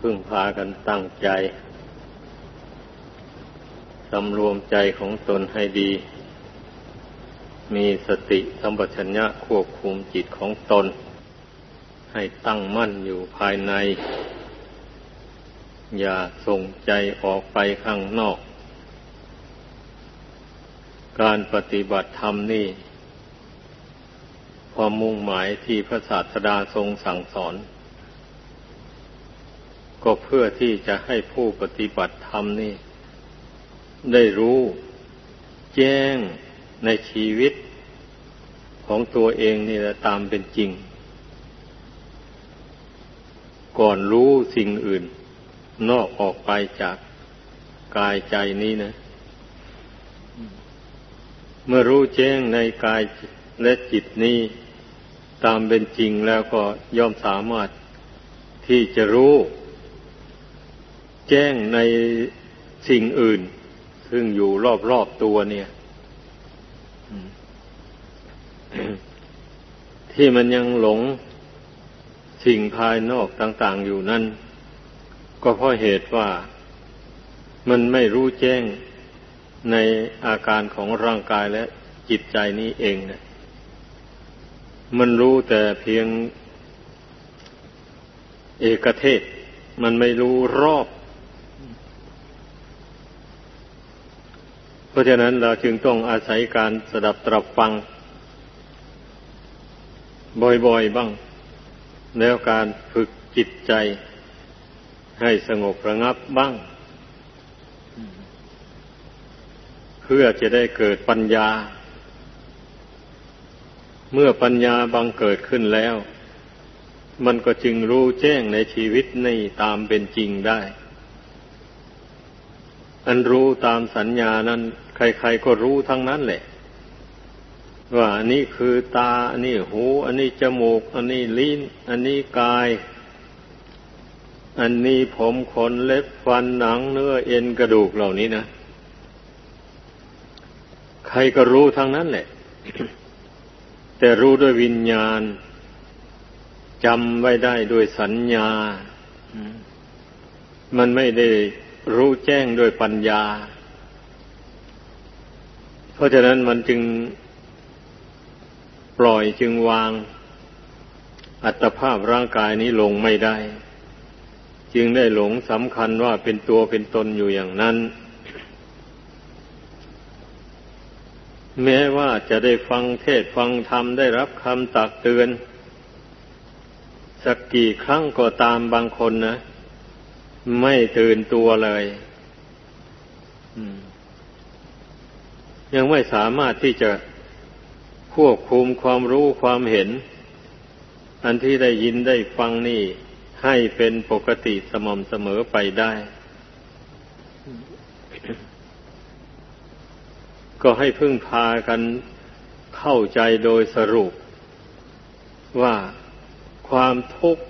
พึ่งพากันตั้งใจ สำรวมใจของตนให้ดี มีสติสัมปชัญญะควบคุมจิตของตน ให้ตั้งมั่นอยู่ภายใน อย่าส่งใจออกไปข้างนอก การปฏิบัติธรรมนี่ความมุ่งหมายที่พระศาสดาทรงสั่งสอน ก็เพื่อที่จะให้ผู้ปฏิบัติธรรมนี่ ได้รู้แจ้งในชีวิตของตัวเองนี่แหละตามเป็นจริง ก่อนรู้สิ่งอื่น นอกออกไปจากกายใจนี้นะ เมื่อรู้แจ้งในกายและจิตนี้ ตามเป็นจริงแล้วก็ย่อมสามารถที่จะรู้ แจ้งในสิ่งอื่น ซึ่งอยู่รอบๆตัวเนี่ยที่มันยังหลงสิ่งภายนอกต่าง ๆ อยู่นั่นก็เพราะเหตุว่ามันไม่รู้แจ้งในอาการของร่างกายและจิตใจนี้เองนะมันรู้แต่เพียงเอกเทศ มันไม่รู้รอบ เพราะฉะนั้นเราจึงต้องอาศัยการสดับตรับฟัง บ่อยๆบ้าง แล้วการฝึกจิตใจ ให้สงบระงับบ้าง เพื่อจะได้เกิดปัญญา เมื่อปัญญาบังเกิดขึ้นแล้ว มันก็จึงรู้แจ้งในชีวิตในตามเป็นจริงได้ อันรู้ตามสัญญานั้น ใครๆก็รู้ทั้งนั้นแหละ ว่าอันนี้คือตา อันนี้หู อันนี้จมูก อันนี้ลิ้น อันนี้กาย อันนี้ผมขนเล็บฟันหนังเนื้อเอ็นกระดูกเหล่านี้นะใครก็รู้ทั้งนั้นแหละ แต่รู้ด้วยวิญญาณจำไว้ได้ด้วยสัญญา มันไม่ได้ รู้แจ้งด้วยปัญญา เพราะฉะนั้นมันจึงปล่อยจึงวาง อัตภาพร่างกายนี้ลงไม่ได้ จึงได้หลงสำคัญว่าเป็นตัวเป็นตนอยู่อย่างนั้น แม้ว่าจะได้ฟังเทศฟังธรรมได้รับคำตักเตือน สักกี่ครั้งก็ตามบางคนนะ ไม่ตื่นตัวเลยยังไม่สามารถที่จะควบคุมความรู้ความเห็น อันที่ได้ยินได้ฟังนี่ ให้เป็นปกติสม่ำเสมอไปได้ ก็ให้พึ่งพากันเข้าใจโดยสรุป ว่าความทุกข์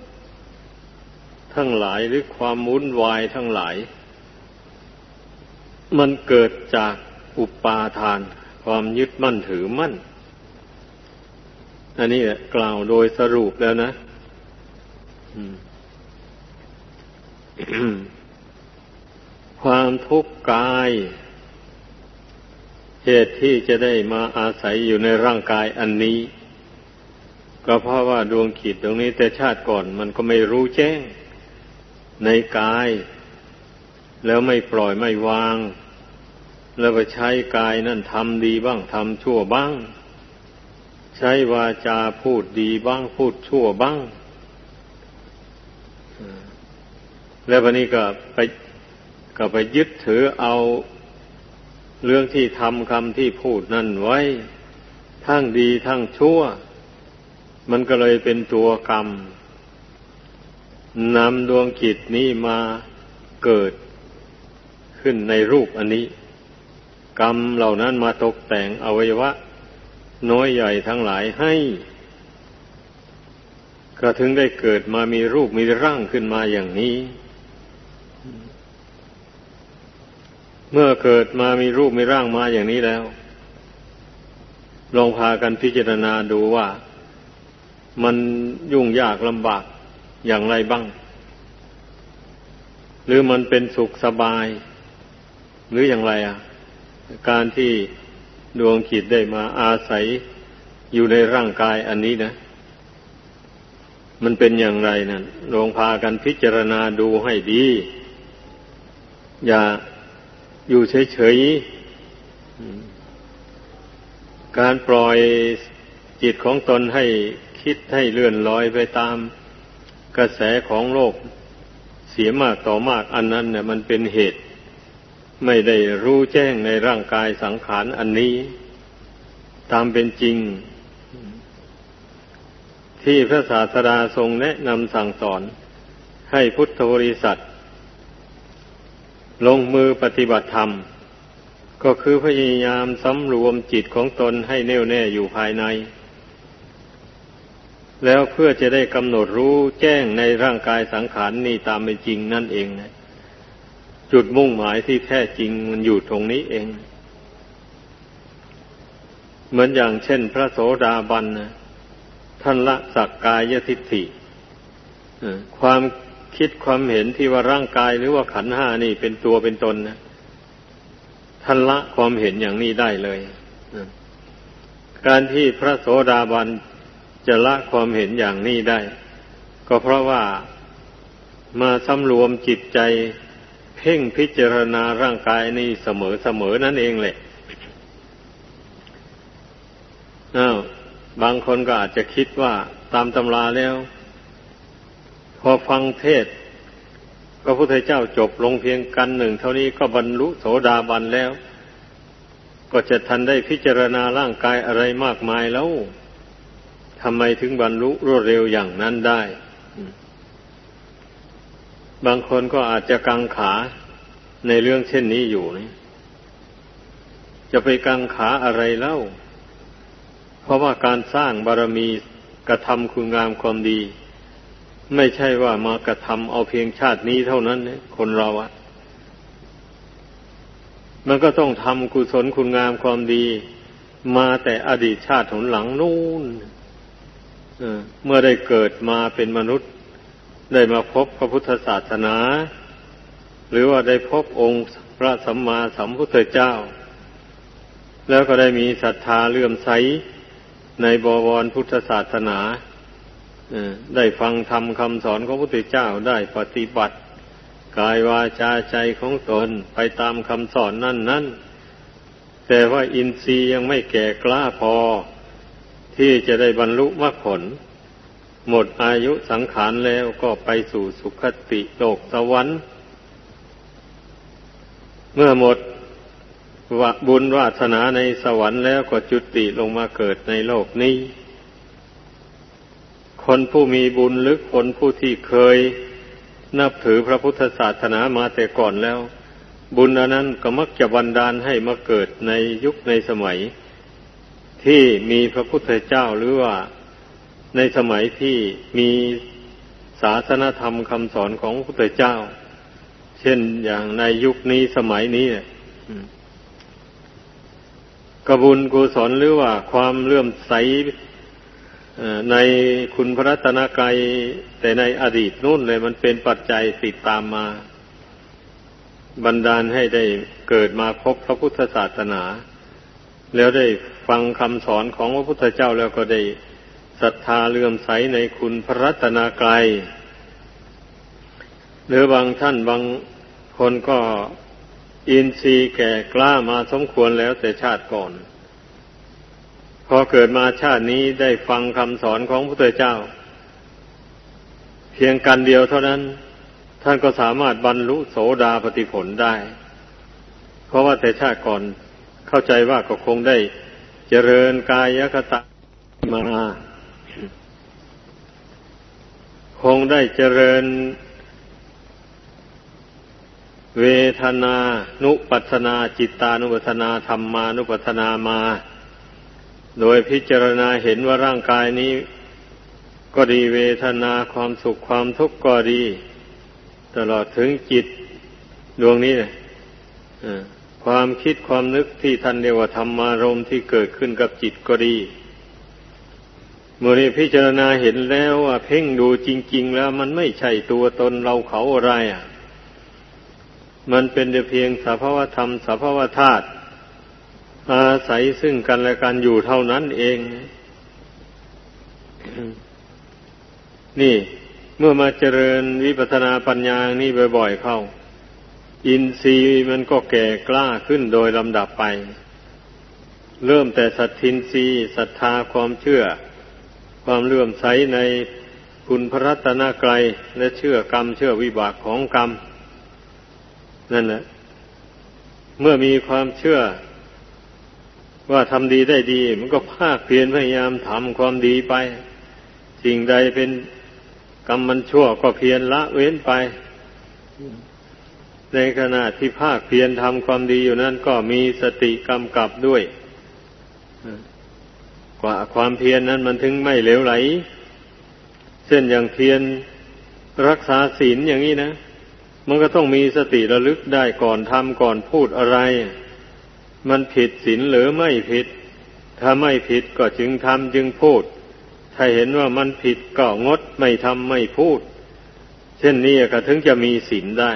ทั้งหลายหรือความวุ่นวายทั้งหลาย มันเกิดจากอุปาทาน ความยึดมั่นถือมั่น อันนี้กล่าวโดยสรุปแล้วนะความทุกข์กาย เหตุที่จะได้มาอาศัยอยู่ในร่างกายอันนี้ ก็เพราะว่าดวงขีดตรงนี้แต่ชาติก่อนมันก็ไม่รู้แจ้ง ในกาย แล้วไม่ปล่อยไม่วาง แล้วไปใช้กายนั่นทำดีบ้างทำชั่วบ้าง ใช้วาจาพูดดีบ้างพูดชั่วบ้าง แล้ววันนี้ก็ไปก็ไปยึดถือเอาเรื่องที่ทำคำที่พูดนั่นไว้ ทั้งดีทั้งชั่ว มันก็เลยเป็นตัวกรรม นำดวงกิจนี้มาเกิดขึ้นในรูปอันนี้ กรรมเหล่านั้นมาตกแต่งอวัยวะ น้อยใหญ่ทั้งหลายให้ ก็ถึงได้เกิดมามีรูปมีร่างขึ้นมาอย่างนี้ เมื่อเกิดมามีรูปมีร่างมาอย่างนี้แล้ว ลองพากันพิจารณาดูว่า มันยุ่งยากลำบาก อย่างไรบ้าง หรือมันเป็นสุขสบาย หรืออย่างไรอะ การที่ดวงขีดได้มาอาศัยอยู่ในร่างกายอันนี้นะ มันเป็นอย่างไรนะั่นลองพากันพิจารณาดูให้ดี อย่าอยู่เฉยๆ การปล่อยจิตของตนให้คิดให้เลื่อนลอยไปตาม กระแสของโลกเสียมากต่อมากอันนั้นเนี่ยมันเป็นเหตุ ไม่ได้รู้แจ้งในร่างกายสังขารอันนี้ ตามเป็นจริง ที่พระศาสดาทรงแนะนำสั่งสอน ให้พุทธบริษัท ลงมือปฏิบัติธรรม ก็คือพยายามสำรวมจิตของตนให้แน่วแน่อยู่ภายใน แล้วเพื่อจะได้กำหนดรู้แจ้งในร่างกายสังขารนนี่ตามเป็นจริงนั่นเองนะจุดมุ่งหมายที่แท้จริงมันอยู่ตรงนี้เอง เหมือนอย่างเช่นพระโสดาบันนะท่านละสักกายทิฏฐิความคิดความเห็นที่ว่าร่างกายหรือว่าขันห้านี่เป็นตัวเป็นตนนะท่านละความเห็นอย่างนี้ได้เลย การที่พระโสดาบัน จะละความเห็นอย่างนี้ได้ ก็เพราะว่ามาสำรวมจิตใจ เพ่งพิจารณาร่างกายนี่เสมอเสมอนั่นเองแหละอ้าวบางคนก็อาจจะคิดว่าตามตำราแล้ว พอฟังเทศพระพุทธเจ้าจบลงเพียงกันหนึ่ง เท่านี้ก็บรรลุโสดาบันแล้ว ก็จะทันได้พิจารณาร่างกายอะไรมากมายแล้ว ทำไมถึงบรรลุรวดเร็วอย่างนั้นได้ บางคนก็อาจจะกังขาในเรื่องเช่นนี้อยู่นี่จะไปกังขาอะไรเล่า เพราะว่าการสร้างบารมีกระทำคุณงามความดี ไม่ใช่ว่ามากระทำเอาเพียงชาตินี้เท่านั้นนคนเราอะมันก็ต้องทำกุศลคุณงามความดี มาแต่อดีตชาติหนหลังนู่น เมื่อได้เกิดมาเป็นมนุษย์ ได้มาพบพระพุทธศาสนา หรือว่าได้พบองค์พระสัมมาสัมพุทธเจ้า แล้วก็ได้มีศรัทธาเลื่อมใสในบวรพุทธศาสนาได้ฟังธรรมคำสอนของพระพุทธเจ้าได้ปฏิบัติ กายวาจาใจของตนไปตามคำสอนนั่นนั่นแต่ว่าอินทรีย์ยังไม่แก่กล้าพอ ที่จะได้บรรลุมรรคผล หมดอายุสังขารแล้วก็ไปสู่สุคติโลกสวรรค์ เมื่อหมดวบุญวาสนาในสวรรค์แล้วก็จุติลงมาเกิดในโลกนี้ คนผู้มีบุญลึกคนผู้ที่เคย นับถือพระพุทธศาสนามาแต่ก่อนแล้ว บุญนั้นก็มักจะบันดาลให้มาเกิดในยุคในสมัย ที่มีพระพุทธเจ้าหรือว่าในสมัยที่มีศาสนธรรมคำสอนของพระพุทธเจ้า เช่นอย่างในยุคนี้สมัยนี้กระบุญกุศลหรือว่าความเลื่อมใสในคุณพระรัตนกายแต่ในอดีตนู่นเลยมันเป็นปัจจัยติดตามมาบันดาลให้ได้เกิดมาพบพระพุทธศาสนา แล้วได้ฟังคำสอนของพระพุทธเจ้าแล้วก็ได้ศรัทธาเลื่อมใสในคุณพระรัตนากรัยหรือบางท่านบางคนก็อินทรีย์แก่กล้ามาสมควรแล้วแต่ชาติก่อน พอเกิดมาชาตินี้ได้ฟังคำสอนของพระพุทธเจ้า เพียงกันเดียวเท่านั้น ท่านก็สามารถบรรลุโสดาปฏิผลได้ เพราะว่าแต่ชาติก่อน เข้าใจว่าก็คงได้เจริญกายคตะมา คงได้เจริญ เวทนานุปัสนาจิตานุปัสนาธรรมานุปัสนามา โดยพิจารณาเห็นว่าร่างกายนี้ก็ดีเวทนาความสุขความทุกข์ก็ดี ตลอดถึงจิตดวงนี้เลย ความคิดความนึกที่ท่านเรียกว่าธรรมารมที่เกิดขึ้นกับจิตก็ดีเมื่อนี้พิจารณาเห็นแล้วว่าเพ่งดูจริง ๆ แล้วมันไม่ใช่ตัวตนเราเขาอะไรอะ มันเป็นแต่เพียงสภาวธรรมสภาวธาตุอาศัยซึ่งกันและกันอยู่เท่านั้นเอง นี่ เมื่อมาเจริญวิปัสสนาปัญญานี่บ่อย ๆ เข้า อินทรีย์มันก็แก่กล้าขึ้นโดยลำดับไป เริ่มแต่สัตทินทรีย์ศรัทธาความเชื่อ ความเลื่อมใสในคุณพระรัตนกรัยและเชื่อกรรมเชื่อวิบากของกรรม นั่นแหละเมื่อมีความเชื่อ ว่าทำดีได้ดี มันก็ภาคเพียรพยายามทำความดีไป สิ่งใดเป็นกรรมมันชั่วก็เพียรละเว้นไป ในขณะที่ภาคเพียรทำความดีอยู่นั้นก็มีสติกำกับด้วยกว่าความเพียรนนั้นมันถึงไม่เหลวไหล เช่นอย่างเพียรรักษาศีลอย่างนี้นะ มันก็ต้องมีสติระลึกได้ก่อนทำก่อนพูดอะไร มันผิดศีลหรือไม่ผิด ถ้าไม่ผิดก็จึงทำจึงพูด ถ้าเห็นว่ามันผิดก็งดไม่ทำไม่พูด เช่นนี้ก็ถึงจะมีศีลได้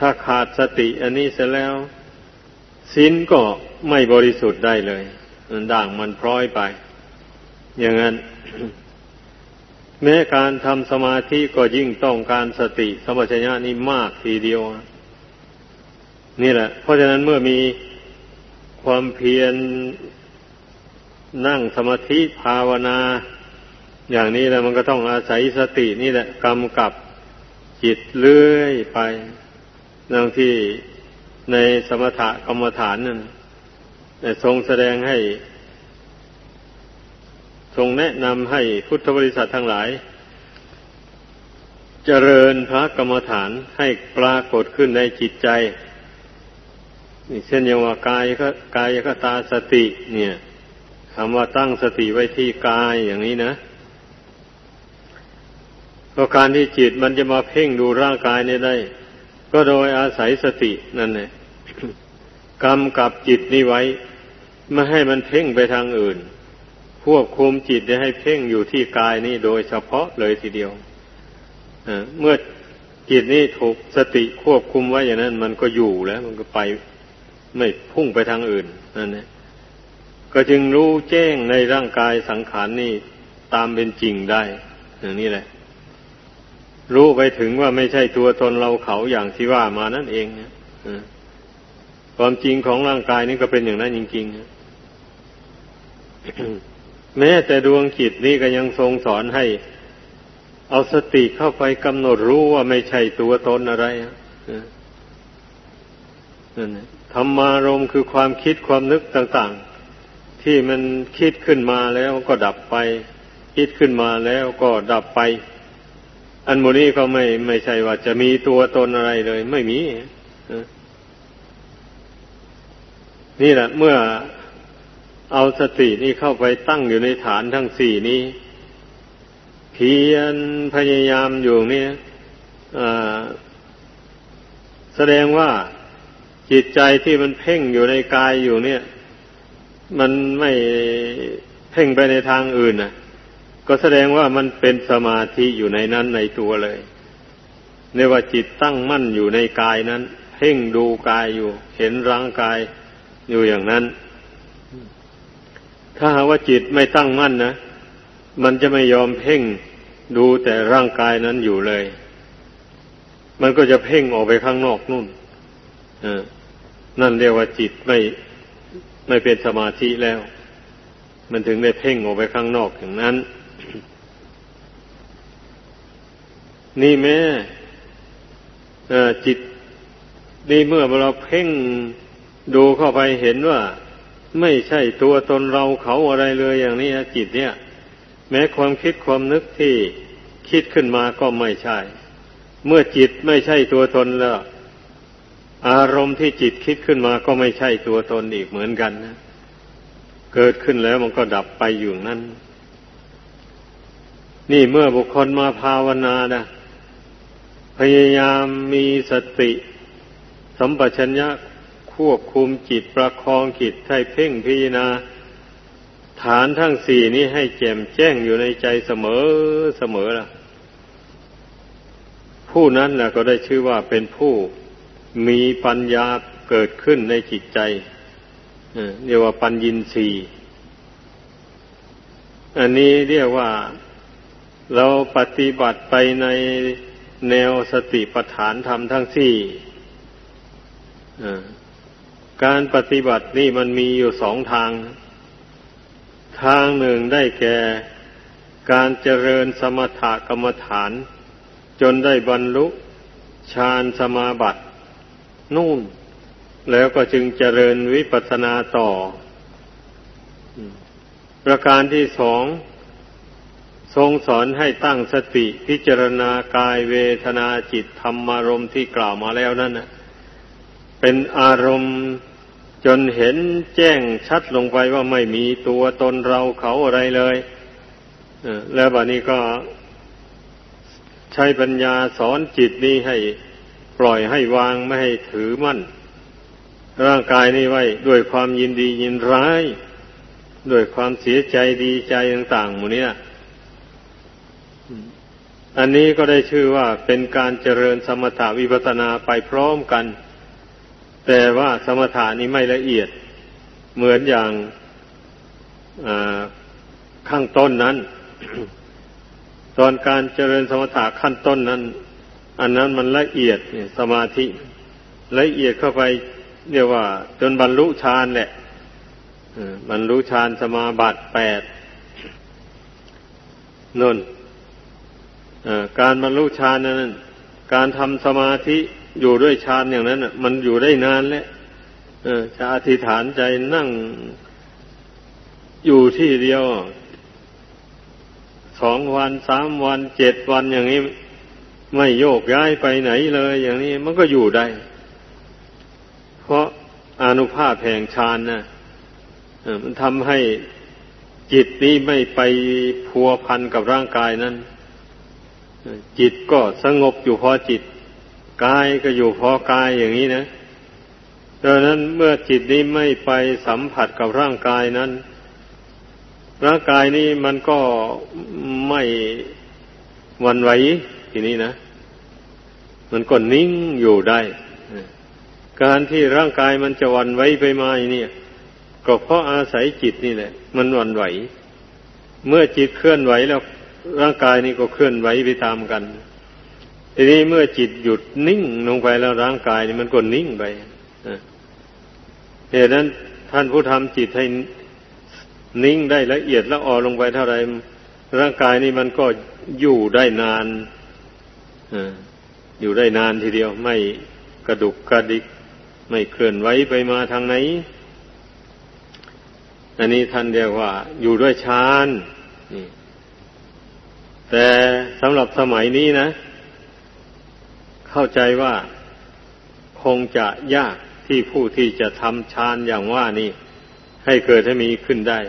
ถ้าขาดสติอันนี้เสร็จแล้วศีลก็ไม่บริสุทธิ์ได้เลยมันด่างมันพร้อยไป อย่างนั้น แม้การทำสมาธิก็ยิ่งต้องการสติสมัชญะนี้มากทีเดียว นี่แหละ เพราะฉะนั้นเมื่อมีความเพียรนั่งสมาธิภาวนา อย่างนี้แล้วมันก็ต้องอาศัยสตินี่แหละกำกับจิตเลื่อยไป ดังที่ในสมถกรรมฐานนั่นทรงแสดงให้ ทรงแนะนำให้พุทธบริษัททั้งหลาย เจริญพระกรรมฐานให้ปรากฏขึ้นในจิตใจนี่เช่นอย่างว่ากายก็กายก็ตาสติ เนี่ยคำว่าตั้งสติไว้ที่กายอย่างนี้นะก็การที่จิตมันจะมาเพ่งดูร่างกายนี่ได้ ก็โดยอาศัยสตินั่นแหละกำกับจิตนี้ไว้ ไม่ให้มันเพ่งไปทางอื่น ควบคุมจิตให้เพ่งอยู่ที่กายนี้โดยเฉพาะเลยทีเดียวเมื่อจิตนี้ถูกสติควบคุมไว้อย่างนั้น มันก็อยู่แล้ว มันก็ไปไม่พุ่งไปทางอื่นนั่นเองก็จึงรู้แจ้งในร่างกายสังขารนนี่ตามเป็นจริงได้ อย่างนี้แหละ รู้ไปถึงว่าไม่ใช่ตัวตนเราเขาอย่างที่ว่ามานั่นเองนะความจริงของร่างกายนี่ก็เป็นอย่างนั้นจริงๆแม้แต่ดวงจิตนี่ก็ยังทรงสอนให้ เอาสติเข้าไปกำหนดรู้ว่าไม่ใช่ตัวตนอะไรนั่นธรรมารมคือความคิดความนึกต่างๆ ที่มันคิดขึ้นมาแล้วก็ดับไป คิดขึ้นมาแล้วก็ดับไป อันโมนี้ก็ไม่ไม่ใช่ว่าจะมีตัวตนอะไรเลย ไม่มีนี่แหละ เมื่อเอาสตินี่เข้าไปตั้งอยู่ในฐานทั้งสี่นี้เพียรพยายามอยู่เนี่ยแสดงว่าจิตใจที่มันเพ่งอยู่ในกายอยู่เนี่ย มันไม่เพ่งไปในทางอื่นนะ ก็แสดงว่ามันเป็นสมาธิอยู่ในนั้นในตัวเลยเรียกว่าจิตตั้งมั่นอยู่ในกายนั้นเพ่งดูกายอยู่ เห็นร่างกายอยู่อย่างนั้น ถ้าหาว่าจิตไม่ตั้งมั่นนะมันจะไม่ยอมเพ่งดูแต่ร่างกายนั้นอยู่เลย มันก็จะเพ่งออกไปข้างนอกนู่นนั่นเรียกว่าจิตไม่ไม่เป็นสมาธิแล้ว มันถึงได้เพ่งออกไปข้างนอกอย่างนั้น นี่แม่จิตนี่เมื่อเราเพ่งดูเข้าไปเห็นว่า ไม่ใช่ตัวตนเราเขาอะไรเลยอย่างนี้จิตเนี่ย แม้ความคิดความนึกที่คิดขึ้นมาก็ไม่ใช่ เมื่อจิตไม่ใช่ตัวตนแล้ว อารมณ์ที่จิตคิดขึ้นมาก็ไม่ใช่ตัวตนอีกเหมือนกันนะเกิดขึ้นแล้วมันก็ดับไปอยู่นั่น นี่เมื่อบุคคลมาภาวนานะพยายามมีสติ สัมปชัญญะควบคุมจิตประคองจิตให้เพ่งพิจารณา ฐานทั้งสี่นี้ให้แจ่มแจ้งอยู่ในใจเสมอเสมอล่ะ ผู้นั้นนะก็ได้ชื่อว่าเป็นผู้มีปัญญาเกิดขึ้นในจิตใจเรียกว่าปัญญินสีอันนี้เรียกว่า เราปฏิบัติไปในแนวสติปัฏฐานธรรมทั้งสี่การปฏิบัตินี่มันมีอยู่สองทาง ทางหนึ่งได้แก่การเจริญสมถกรรมฐาน จนได้บรรลุฌานสมาบัตินู่น แล้วก็จึงเจริญวิปัสสนาต่อ ประการที่สอง ทรงสอนให้ตั้งสติพิจารณากายเวทนาจิตธรรมารมณ์ที่กล่าวมาแล้วนั่นนะเป็นอารมณ์จนเห็นแจ้งชัดลงไปว่าไม่มีตัวตนเราเขาอะไรเลยแล้วบัดนี้ก็ใช้ปัญญาสอนจิตนี้ให้ปล่อยให้วางไม่ให้ถือมั่น ร่างกายนี้ไว้ด้วยความยินดียินร้าย ด้วยความเสียใจดีใจต่างๆหมดนี้ อันนี้ก็ได้ชื่อว่าเป็นการเจริญสมถาวิปัสนาไปพร้อมกัน แต่ว่าสมถานี้ไม่ละเอียด เหมือนอย่างข้างต้นนั้น ตอนการเจริญสมถะขั้นต้นนั้น อันนั้นมันละเอียดสมาธิ ละเอียดเข้าไปเรียกว่า จนบรรลุฌานแหละบรรลุฌานสมาบัติแปดนน การบรรลุฌานนั้นการทำสมาธิอยู่ด้วยฌานอย่างนั้นมันอยู่ได้นานแล้วจะอธิษฐานใจนั่งอยู่ที่เดียวสองวันสามวันเจ็ดวันอย่างนี้ ไม่โยกย้ายไปไหนเลย อย่างนี้มันก็อยู่ได้ เพราะอนุภาพแห่งฌานนะมันทำให้จิตนี้ไม่ไปพัวพันกับร่างกายนั้น จิตก็สงบอยู่พอจิตกายก็อยู่พอกายอย่างนี้นะดังนั้นเมื่อจิตนี้ไม่ไปสัมผัสกับร่างกายนั้น ร่างกายนี้มันก็ไม่วันไหวทีนี้นะ มันก็นิ่งอยู่ได้ การที่ร่างกายมันจะวันไหวไปมาเนี่ย ก็เพราะอาศัยจิตนี่แหละ มันวันไหว เมื่อจิตเคลื่อนไหวแล้ว ร่างกายนี้ก็เคลื่อนไหวไปตามกัน ทีนี้เมื่อจิตหยุดนิ่งลงไปแล้วร่างกายนี่มันก็นิ่งไปเหตุนั้นท่านผู้ทำจิตให้นิ่งได้ละเอียดละอ่อนลงไปเท่าไรร่างกายนี่มันก็อยู่ได้นานอยู่ได้นานทีเดียว ไม่กระดุกกระดิก ไม่เคลื่อนไหวไปมาทางไหน อันนี้ท่านเรียกว่า อยู่ด้วยฌาน แต่สำหรับสมัยนี้นะ เข้าใจว่าคงจะยากที่ผู้ที่จะทำฌานอย่างว่านี่ให้เกิดให้มีขึ้นได้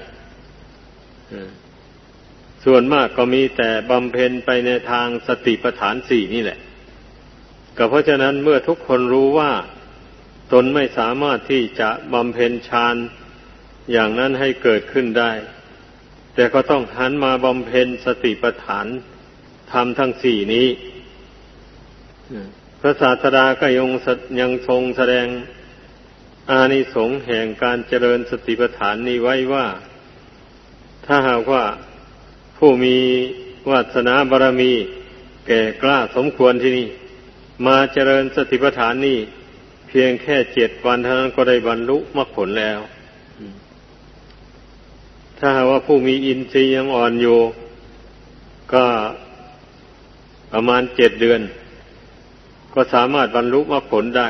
ส่วนมากก็มีแต่บำเพ็ญไปในทางสติปัฏฐานสี่นี่แหละ ก็เพราะฉะนั้นเมื่อทุกคนรู้ว่าตนไม่สามารถที่จะบำเพ็ญฌานอย่างนั้นให้เกิดขึ้นได้ แต่ก็ต้องหันมาบำเพ็ญสติปัฏฐานทำทั้งสี่นี้ พระศาสดาก็ยังยังทรงแสดงอานิสงส์แห่งการเจริญสติปัฏฐานนี้ไว้ว่า ถ้าหากว่าผู้มีวาสนาบารมี แก่กล้าสมควรที่นี่ มาเจริญสติปัฏฐานนี้ เพียงแค่เจ็ดวันเท่านั้นก็ได้บรรลุมรรคผลแล้ว ถ้าว่าผู้มีอินทรีย์ยังอ่อนอยู่ ก็ประมาณเจ็ดเดือน ก็สามารถบรรลุมรรคผลได้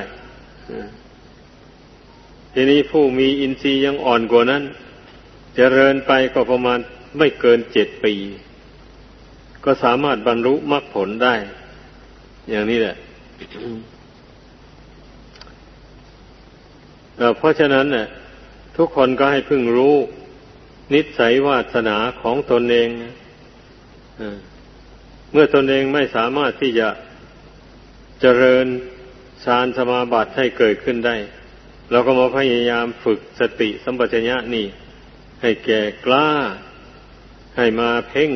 ทีนี้ผู้มีอินทรีย์ยังอ่อนกว่านั้นจเจริญไปก็ประมาณไม่เกินเจ็ดปี ก็สามารถบรรลุมรรคผลได้ อย่างนี้แหละเพราะฉะนั้นเนี่ยทุกคนก็ให้พึงรู้ นิสัยวาสนาของตนเองเมื่อตนเองไม่สามารถที่จะเจริญฌานสมาบัติให้เกิดขึ้นได้ เราก็มาพยายามฝึกสติสัมปชัญญะนี่ ให้แก่กล้า ให้มาเพ่ง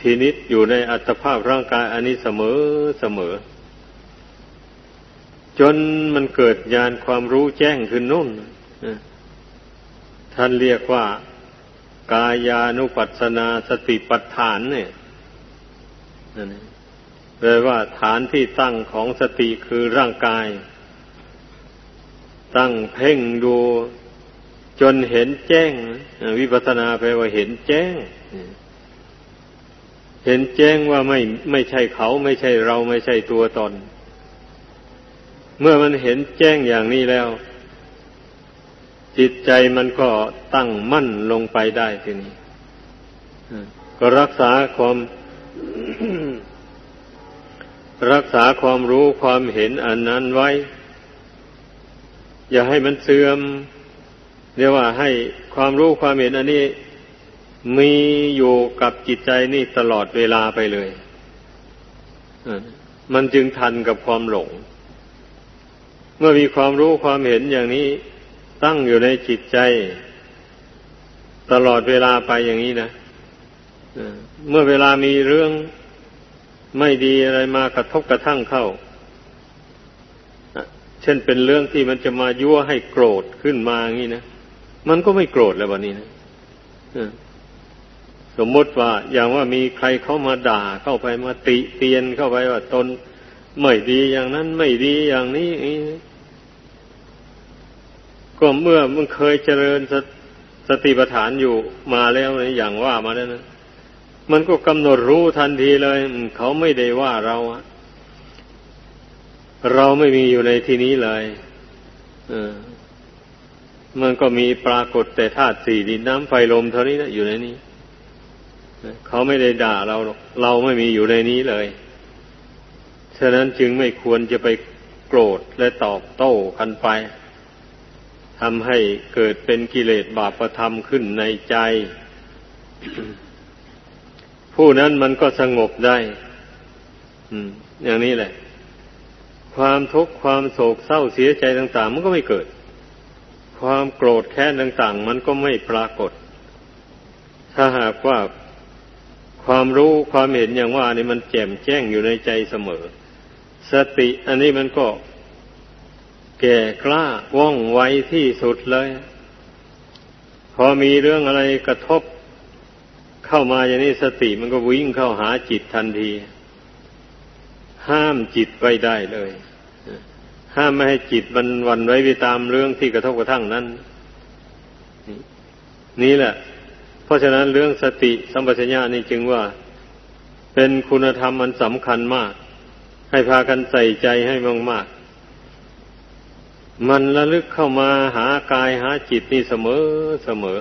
พินิษอยู่ในอัตภาพร่างกายอันนี้เสมอเสมอ จนมันเกิดญาณความรู้แจ้งขึ้นนุ่น ท่านเรียกว่ากายานุปัสสนาสติปัฏฐานเนี่ยนั่นแปลว่าฐานที่ตั้งของสติคือร่างกาย ตั้งเพ่งดูจนเห็นแจ้ง วิปัสสนาแปลว่าเห็นแจ้ง เห็นแจ้งว่าไม่ไม่ใช่เขาไม่ใช่เราไม่ใช่ตัวตน เมื่อมันเห็นแจ้งอย่างนี้แล้ว จิตใจมันก็ตั้งมั่นลงไปได้ทีนี้ก็รักษาความรักษาความรู้ความเห็นอันนั้นไว้ อย่าให้มันเสื่อม เรียกว่าให้ความรู้ความเห็นอันนี้มีอยู่กับจิตใจนี่ตลอดเวลาไปเลยมันจึงทันกับความหลง เมื่อมีความรู้ความเห็นอย่างนี้ ตั้งอยู่ในจิตใจ ตลอดเวลาไปอย่างนี้นะเมื่อเวลามีเรื่องไม่ดีอะไรมากระทบกระทั่งเข้า เช่นเป็นเรื่องที่มันจะมายั่วให้โกรธขึ้นมาอย่างนี้นะ มันก็ไม่โกรธแล้ววันนี้นะสมมติว่าอย่างว่ามีใครเข้ามาด่าเข้าไปมาติเตียนเข้าไปว่าตนไม่ดีอย่างนั้นไม่ดีอย่างนี้ ก็เมื่อมันเคยเจริญสสติปัฏฐานอยู่มาแล้วอย่างว่ามาแล้วนะมันก็กำหนดรู้ทันทีเลยเขาไม่ได้ว่าเราเราไม่มีอยู่ในที่นี้เลยเออมันก็มีปรากฏแต่ธาตุสี่ดินน้ำไฟลมเท่านี้นะอยู่ในนี้เขาไม่ได้ด่าเราเราไม่มีอยู่ในนี้เลย ฉะนั้นจึงไม่ควรจะไปโกรธและตอบโต้กันไป ทำให้เกิดเป็นกิเลสบาปธรรมขึ้นในใจ ผู้นั้นมันก็สงบได้อืมอย่างนี้แหละ ความทุกข์ความโศกเศร้าเสียใจต่าง ๆ มันก็ไม่เกิด ความโกรธแค้นต่าง ๆ มันก็ไม่ปรากฏ ถ้าหากว่าความรู้ความเห็นอย่างว่านี่มันแจ่มแจ้งอยู่ในใจเสมอ สติอันนี้มันก็ แก่กล้าว่องไวที่สุดเลย พอมีเรื่องอะไรกระทบ เข้ามาอย่างนี้สติมันก็วิ่งเข้าหาจิตทันที ห้ามจิตไว้ได้เลย ห้ามไม่ให้จิตมันวันไว้ไปตามเรื่องที่กระทบกระทั่งนั้น นี่แหละ เพราะฉะนั้นเรื่องสติสัมปชัญญะนี่จึงว่า เป็นคุณธรรมมันสำคัญมาก ให้พากันใส่ใจให้มากๆ มันระลึกเข้ามาหากายหาจิตนี่เสมอเสมอ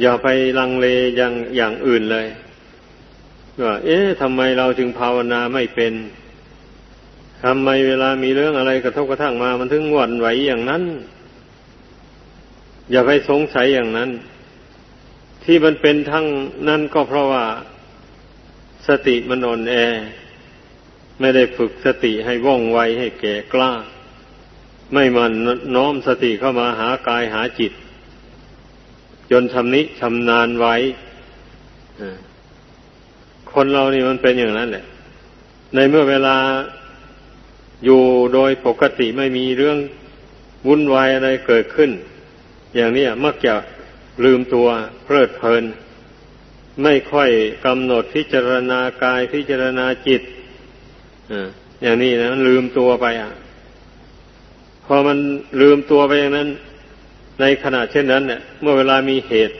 อย่าไปลังเลอย่างอย่างอื่นเลยว่าเอ๊ะทำไมเราจึงภาวนาไม่เป็นทำไมเวลามีเรื่องอะไรกระทบกระทั่งมา มันถึงหวั่นไหวอย่างนั้น อย่าไปสงสัยอย่างนั้น ที่มันเป็นทั้งนั้นก็เพราะว่าสติมันอ่อนแอ ไม่ได้ฝึกสติให้ว่องไวให้แก่กล้า ไม่มันน้อมสติเข้ามาหากายหาจิต จนชำนิชำนาญไว้คนเรานี่มันเป็นอย่างนั้นแหละ ในเมื่อเวลาอยู่โดยปกติไม่มีเรื่องวุ่นวายอะไรเกิดขึ้น อย่างนี้มักจะลืมตัวเพลิดเพลิน ไม่ค่อยกำหนดพิจารณากายพิจารณาจิตอย่างนี้นะลืมตัวไปอะ พอมันลืมตัวไปอย่างนั้น ในขณะเช่นนั้นเนี่ย เมื่อเวลามีเหตุ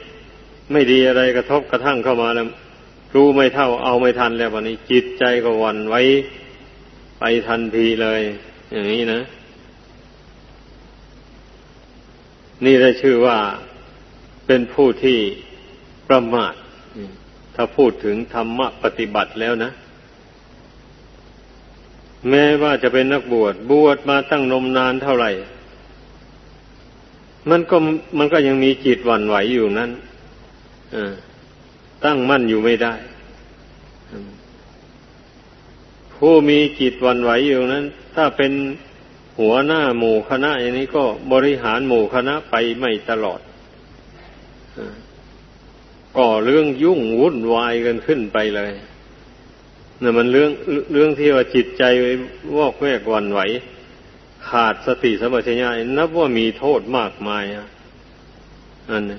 ไม่ดีอะไรกระทบกระทั่งเข้ามาแล้วรู้ไม่เท่าเอาไม่ทันแล้ววันนี้จิตใจก็วันไว้ไปทันทีเลย อย่างนี้นะ นี่ได้ชื่อว่าเป็นผู้ที่ประมาทถ้าพูดถึงธรรมะปฏิบัติแล้วนะ แม้ว่าจะเป็นนักบวชบวชมาตั้งนมนานเท่าไหร่ มันก็มันก็ยังมีจิตหวั่นไหวอยู่นั้นตั้งมั่นอยู่ไม่ได้ ผู้มีจิตหวั่นไหวอยู่นั้น ถ้าเป็นหัวหน้าหมู่คณะอย่างนี้ก็บริหารหมู่คณะไปไม่ตลอดก่อเรื่องยุ่งวุ่นวายกันขึ้นไปเลย นี่ยมันเรื่องเรื่องที่ว่าจิตใจวอกแวกวันไหว ขาดสติสมปชัญญะนับว่ามีโทษมากมายอะอันนี้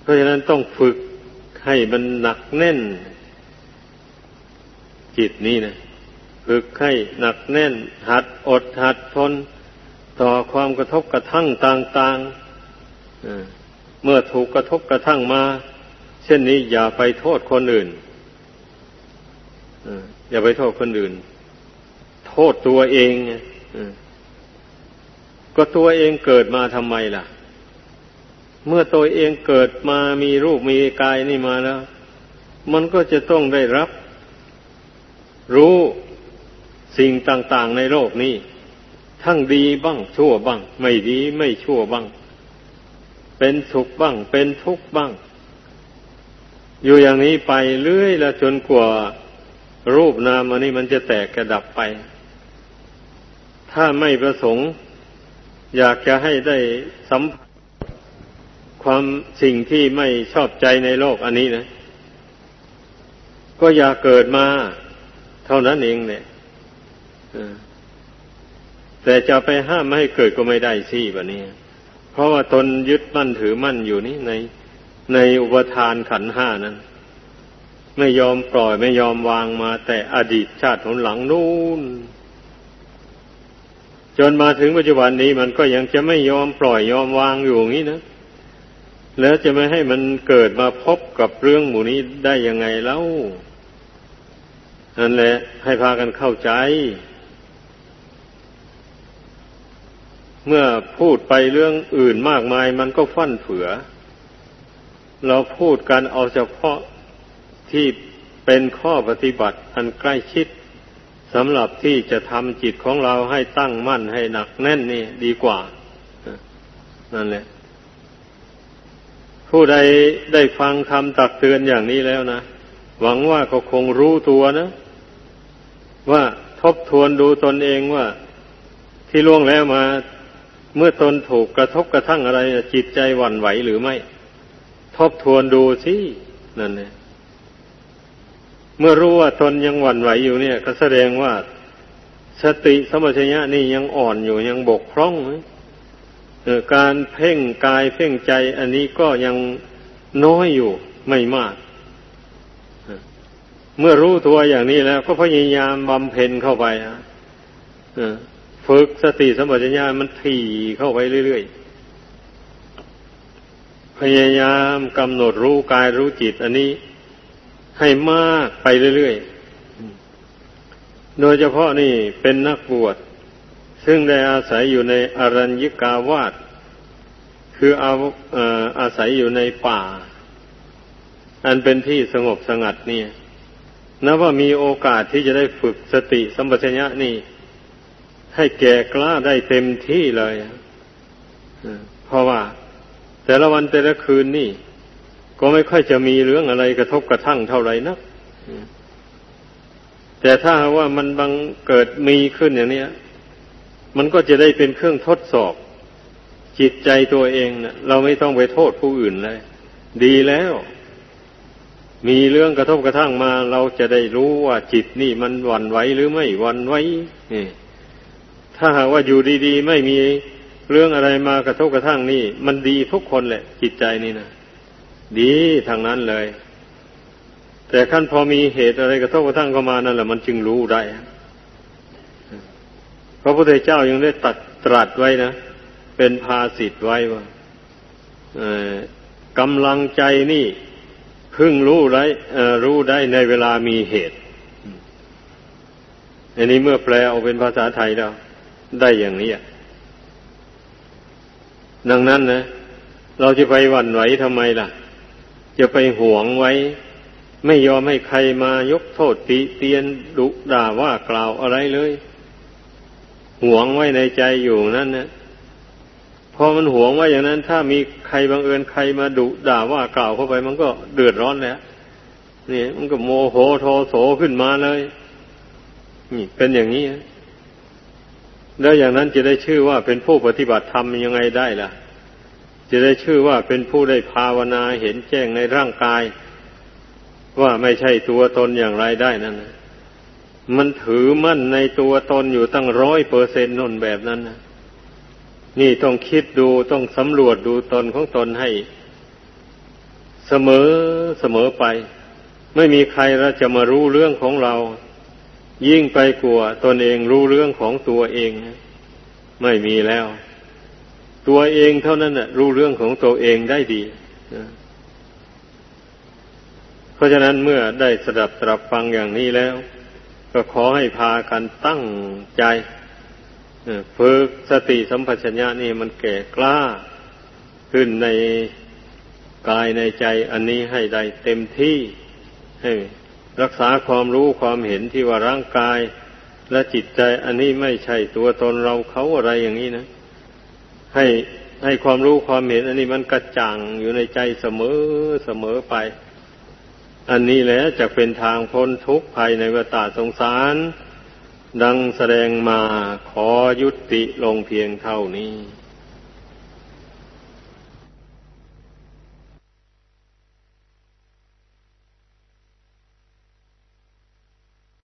เพราะฉะนั้นต้องฝึกให้มันหนักแน่น จิตนี่นะฝึกให้หนักแน่น หัดอดหัดทน ต่อความกระทบกระทั่งต่างๆเมื่อถูกกระทบกระทั่งมา เช่นนี้อย่าไปโทษคนอื่น อย่าไปโทษคนอื่น โทษตัวเองก็ตัวเองเกิดมาทำไมล่ะ เมื่อตัวเองเกิดมามีรูปมีกายนี่มาแล้ว มันก็จะต้องได้รับ รู้สิ่งต่างๆในโลกนี้ ทั้งดีบ้างชั่วบ้าง ไม่ดีไม่ชั่วบ้าง เป็นสุขบ้าง เป็นทุกข์บ้าง อยู่อย่างนี้ไปเรื่อยล้วจนกว่า รูปนามอันนี้มันจะแตกกระดับไป ถ้าไม่ประสงค์ อยากจะให้ได้สัมผัสความสิ่งที่ไม่ชอบใจในโลกอันนี้นะ ก็อย่าเกิดมา เท่านั้นเองเนี่ยแต่จะไปห้ามไม่ให้เกิดก็ไม่ได้สิแบบนี้ เพราะว่าตนยึดมั่นถือมั่นอยู่นี่ในในอุปทานขันห้านั้น ไม่ยอมปล่อยไม่ยอมวางมา แต่อดีตชาติหนหลังนู่น จนมาถึงปัจจุบันนี้มันก็ยังจะไม่ยอมปล่อยยอมวางอยู่อย่างนี้นะแล้วจะไม่ให้มันเกิดมาพบกับเรื่องหมู่นี้ได้ยังไงแล้วนั่นแหละให้พากันเข้าใจ เมื่อพูดไปเรื่องอื่นมากมาย มันก็ฟั่นเฟือ เราพูดกันเอาเฉพาะ ที่เป็นข้อปฏิบัติอันใกล้ชิดสำหรับที่จะทำจิตของเราให้ตั้งมั่นให้หนักแน่นนี่ดีกว่านั่นแหละ ผู้ใดได้ฟังคำตักเตือนอย่างนี้แล้วนะ หวังว่าก็คงรู้ตัวนะ ว่าทบทวนดูตนเองว่า ที่ล่วงแล้วมา เมื่อตนถูกกระทบกระทั่งอะไรจิตใจหวั่นไหวหรือไม่ ทบทวนดูสินั่นเนี่ย เมื่อรู้ว่าตนยังหวั่นไหวอยู่เนี่ย ก็แสดงว่าสติสมัชญะนี่ยังอ่อนอยู่ยังบกพร่องการเพ่งกายเพ่งใจ อันนี้ก็ยังน้อยอยู่ไม่มาก เมื่อรู้ตัวอย่างนี้แล้ว ก็พยายามบำเพ็ญเข้าไปฝึกสติสมัชญะมันถี่เข้าไปเรื่อยๆ พยายามกำหนดรู้กายรู้จิต อันนี้ ให้มากไปเรื่อยๆ โดยเฉพาะนี่เป็นนักบวช ซึ่งได้อาศัยอยู่ในอรัญญิกาวาสคือเอาอาศัยอยู่ในป่า อันเป็นที่สงบสงัดนี่นับว่ามีโอกาสที่จะได้ฝึกสติสัมปชัญญะนี่ ให้แก่กล้าได้เต็มที่เลยเพราะว่า แต่ละวันแต่ละคืนนี่ ก็ไม่ค่อยจะมีเรื่องอะไรกระทบกระทั่งเท่าไหร่นักแต่ถ้าว่ามันบังเกิดมีขึ้นอย่างนี้มันก็จะได้เป็นเครื่องทดสอบ จิตใจตัวเองนะเราไม่ต้องไปโทษผู้อื่นเลย ดีแล้ว มีเรื่องกระทบกระทั่งมา เราจะได้รู้ว่าจิตนี่มันหวั่นไหวหรือไม่หวั่นไหวถ้าหากว่าอยู่ดี ๆ ไม่มีเรื่องอะไรมากระทบกระทั่งนี่ มันดีทุกคนแหละ จิตใจนี่นะ ดีทางนั้นเลย แต่ขั้นพอมีเหตุอะไรกระทบกระทั่งเข้ามานั่นแหละมันจึงรู้ได้พระพุทธเจ้ายังได้ตัดตรัสไว้นะเป็นภาสิทธ์ไว้ว่ากำลังใจนี่พึ่งรู้ได้รู้ได้ในเวลามีเหตุอันนี้เมื่อแปลออกเป็นภาษาไทยแล้ว ได้อย่างนี้ดังนั้นนะเราจะไปหวั่นไหวทำไมล่ะ จะไปหวงไว้ ไม่ยอมให้ใครมายกโทษติเตียนดุด่าว่ากล่าวอะไรเลย หวงไว้ในใจอยู่นั่นนะพอมันหวงไว้อย่างนั้น ถ้ามีใครบังเอิญใครมาดุด่าว่ากล่าวเข้าไป มันก็เดือดร้อนแล้วนี่มันก็โมโหโทโสขึ้นมาเลยนี่เป็นอย่างนี้แล้วอย่างนั้นจะได้ชื่อว่าเป็นผู้ปฏิบัติธรรมยังไงได้ล่ะ จะได้ชื่อว่าเป็นผู้ได้ภาวนาเห็นแจ้งในร่างกาย ว่าไม่ใช่ตัวตนอย่างไรได้นั่นนะมันถือมั่นในตัวตนอยู่ตั้งร้อยเปอร์เซ็นต์นนแบบนั้นนะนี่ต้องคิดดูต้องสำรวจดูตนของตนให้ เสมอเสมอไป ไม่มีใครเราจะมารู้เรื่องของเรา ยิ่งไปกลัวตนเองรู้เรื่องของตัวเอง ไม่มีแล้ว ตัวเองเท่านั้นน่ะรู้เรื่องของตัวเองได้ดีเพราะฉะนั้นเมื่อได้สดับตรับฟังอย่างนี้แล้ว ก็ขอให้พากันตั้งใจฝึกสติสัมปชัญญะนี่มันแก่กล้า ขึ้นในกายในใจอันนี้ให้ได้เต็มที่ให้รักษาความรู้ความเห็นที่ว่าร่างกาย และจิตใจอันนี้ไม่ใช่ตัวตนเราเขาอะไรอย่างนี้นะ ให้ให้ความรู้ความเห็น อันนี้มันกระจ่างอยู่ในใจเสมอเสมอไป อันนี้แหละจะเป็นทางพ้นทุกข์ภายในวตาสงสาร ดังแสดงมาขอยุติลงเพียงเท่านี้